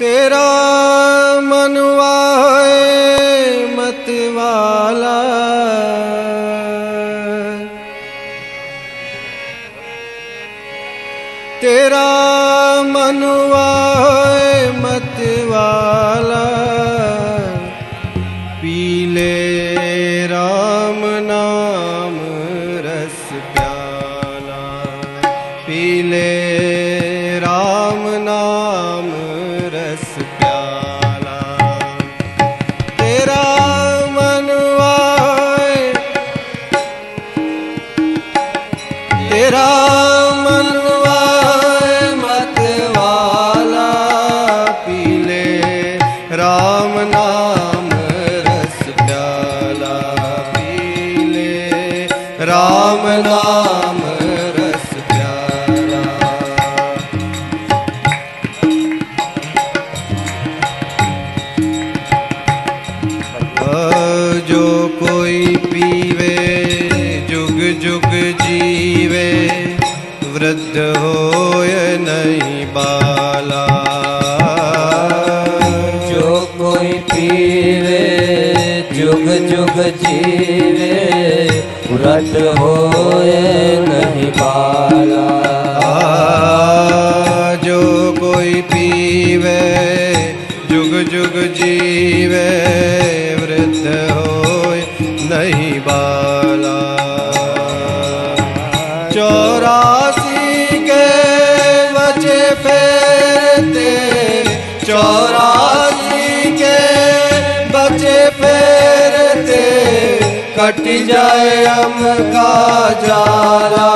ਤੇਰਾ ਮਨਵਾਏ ਮਤਵਾਲਾ ਤੇਰਾ ਮਨਵਾਏ ਮਤਵਾ वृद्ध होय नहीं बाला। जो कोई पीवे जुग जुग जीवे व्रत होए नहीं बाला। जो कोई पीवे जुग जुग जीवे वृद्ध होय नहीं बाला। चौरासी चौरासी के बचे फेरते कट जाए हम का जाला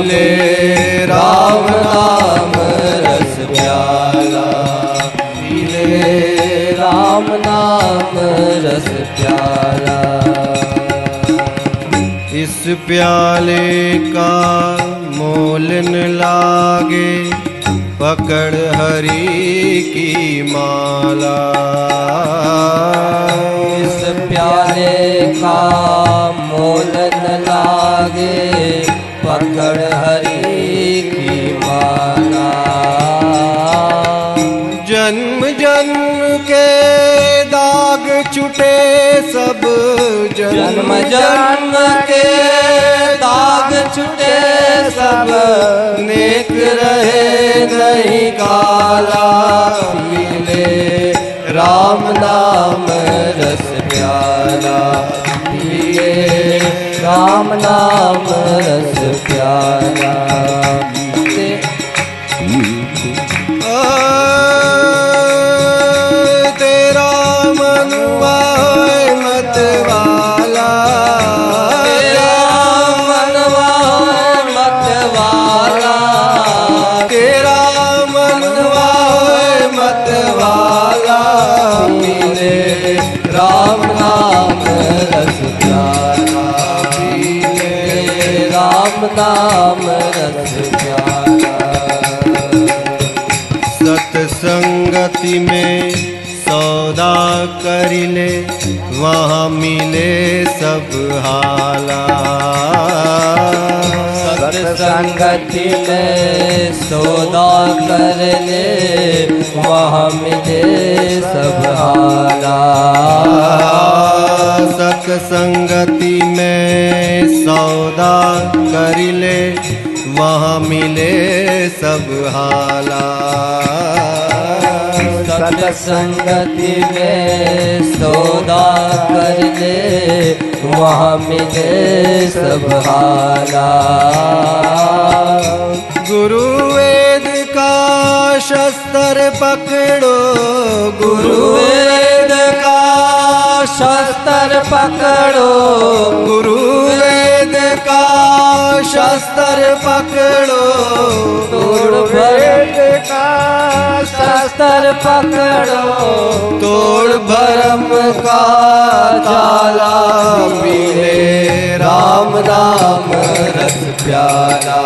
पीले राम, नाम, रस, प्याला। पीले राम, नाम, रस, प्याला। इस प्याले का मोल न लागे, पकड़ हरि की माला। इस प्याले का छुटे सब जन्म जन्म के दाग छुटे सब। नेक रहे नहीं काला पीले राम नाम रस प्याला। मिले राम नाम रस प्याला। राम रस सतसंगति में सौदा कर ले वहाँ मिले सब हाला। सत्संगति में सौदा कर ले वहाँ मिले सब हाला। सतसंगति सौदा कर ले वहाँ मिले सब हाला सत्संगति में सौदा कर ले वहाँ मिले सब हाला गुरु वेद का शस्त्र पकड़ो गुरु वेद शस्त्र पकड़ो, गुरु वेद का शस्त्र पकड़ो। तोड़ वेद का शस्त्र पकड़ो, तोड़ भरम का ताला मिले राम नाम रस प्याला।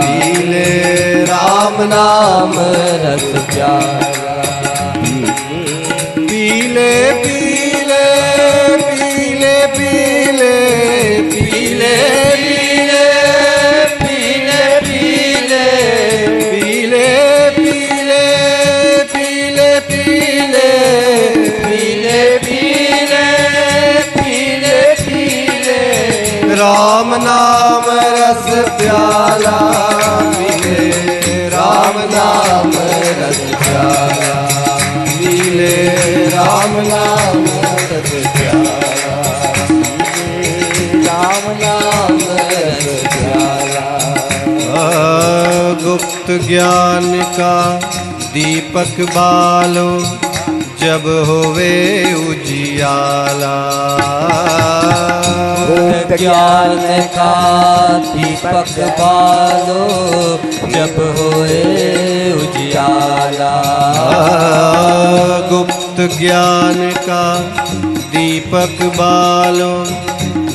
पीले राम नाम रस प्यारा पीले पीले रस प्याला पीले राम नाम रस प्याला राम नाम रस प्यारा। गुप्त ज्ञान का दीपक बालो जब होवे उजियाला। ज्ञान का दीपक बालो जब होए उजियाला। गुप्त ज्ञान का दीपक बालो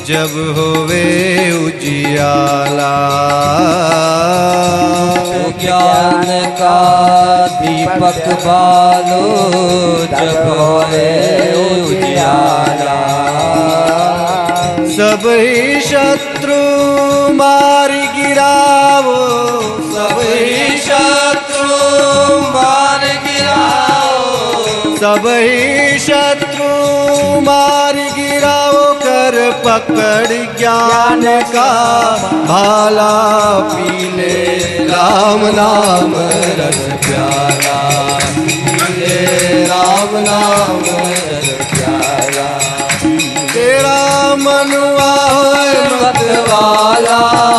जब होवे उजियाला। ज्ञान का दीपक बालो जब होए उजियाला। सब ही शत्रु गिरावो सब ही शत्रु मार गिराओ कर पकड़ ज्ञान का। भाला पीले राम नाम रस प्याला। पीले राम नाम रस प्याला। तेरा मनुआ होए मतवाला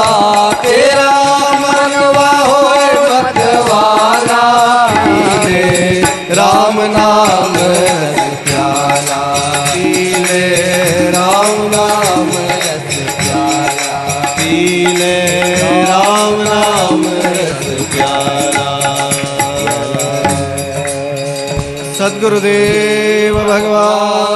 राम राम सदगुरुदेव भगवान।